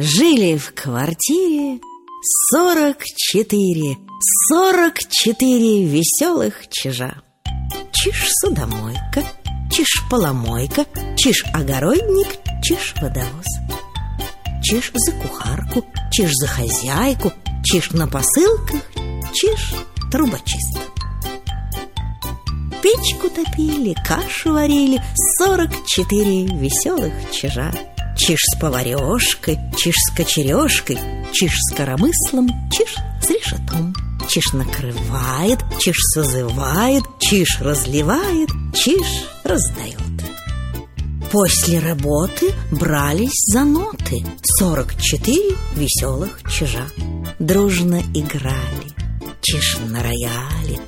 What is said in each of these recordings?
Жили в квартире сорок четыре, сорок четыре веселых чижа. Чиж судомойка, чиж поломойка, чиж огородник, чиж водовоз. Чиж за кухарку, чиж за хозяйку, чиж на посылках, чиж трубочист. Печку топили, кашу варили Сорок четыре веселых чижа Чиж с поварешкой, чиж с кочерешкой Чиж с коромыслом, чиж с решетом. Чиж накрывает, чиж созывает Чиж разливает, чиж раздает. После работы брались за ноты Сорок четыре веселых чижа. Дружно играли Чиж на рояле,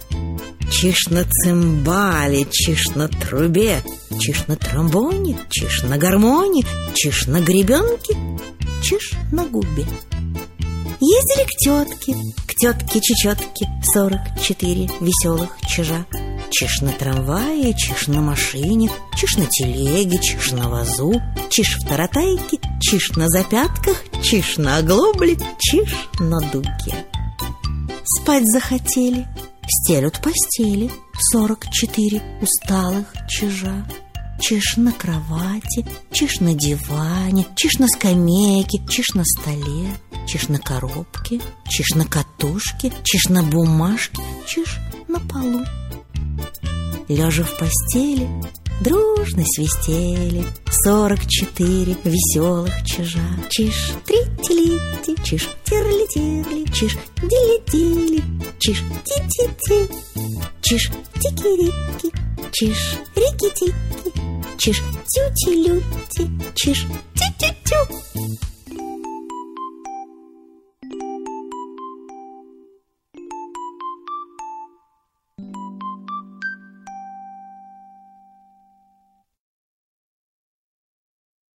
Чиж на цимбале, чиж на трубе, чиж на тромбоне, чиж на гармоне, чиж на гребенке, чиж на губе. Ездили к тетке, к тетке-чечетке Сорок четыре веселых чижа. Чиж на трамвае, чиж на машине Чиж на телеге, чиж на вазу Чиж в таратайке, чиж на запятках Чиж на оглобле, чиж на дуге Спать захотели, Стелют постели сорок четыре усталых чижа Чиж на кровати, чиж на диване, чиж на скамейке, чиж на столе, чиж на коробке, чиж на катушке, чиж на бумажке, чиж на полу. Лежа в постели, дружно свистели. Сорок четыре веселых чижа. Чиж трити-лити, чиж терли-терли, чиж дили-дили, чиж ти-ти-ти, чиж тики-рики, чиж рики-тики, чиж тю-ти-люти, чиж тю-тю-тю.